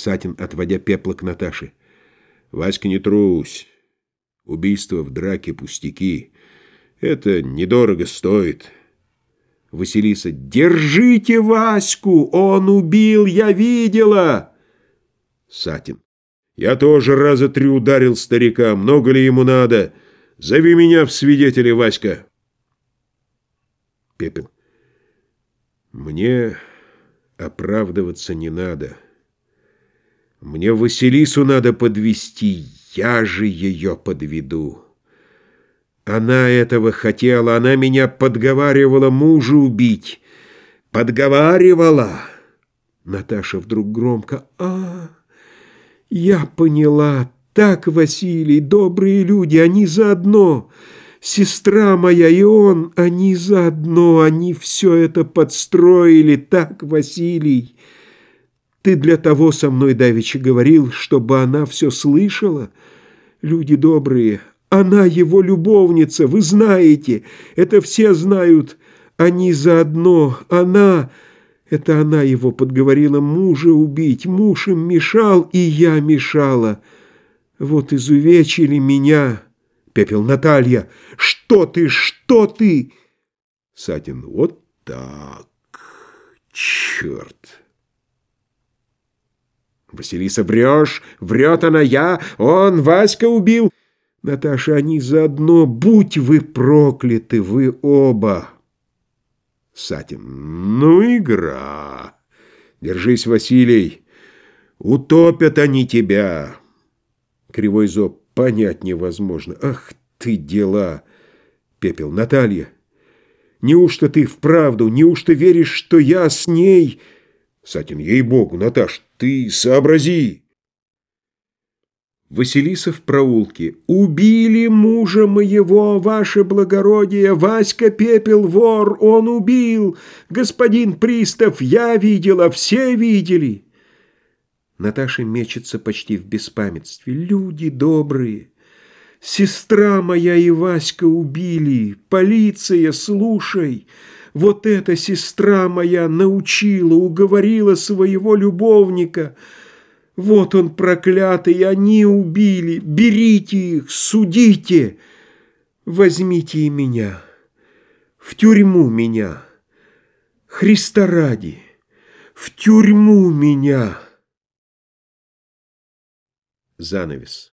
Сатин, отводя пепла к Наташе. Васька, не трусь. Убийство в драке пустяки. Это недорого стоит. Василиса. Держите Ваську! Он убил, я видела! Сатин. Я тоже раза три ударил старика. Много ли ему надо? Зови меня в свидетели, Васька. Пепел. Мне оправдываться не надо. Мне Василису надо подвести, я же ее подведу. Она этого хотела, она меня подговаривала мужа убить. Подговаривала. Наташа вдруг громко. А, я поняла. Так, Василий, добрые люди, они заодно. Сестра моя и он, они заодно, они все это подстроили. Так, Василий. Ты для того со мной давеча говорил, чтобы она все слышала? Люди добрые, она его любовница, вы знаете, это все знают. Они заодно, она... Это она его подговорила мужа убить, муж им мешал, и я мешала. Вот изувечили меня. Пепел Наталья, что ты, что ты? Сатин, вот так, черт. Василиса, врешь, врет она, я, он, Васька убил. Наташа, они заодно, будь вы прокляты, вы оба. Сатин, ну игра. Держись, Василий, утопят они тебя. Кривой зоб, понять невозможно. Ах ты дела. Пепел, Наталья, неужто ты вправду, неужто веришь, что я с ней... Сатин, ей-богу, Наташ, ты сообрази. Василиса в проулке. «Убили мужа моего, ваше благородие! Васька Пепел вор, он убил! Господин пристав, я видела, все видели!» Наташа мечется почти в беспамятстве. «Люди добрые! Сестра моя и Васька убили! Полиция, слушай!» Вот эта сестра моя научила, уговорила своего любовника. Вот он проклятый, они убили. Берите их, судите. Возьмите и меня. В тюрьму меня. Христа ради. В тюрьму меня. Занавес.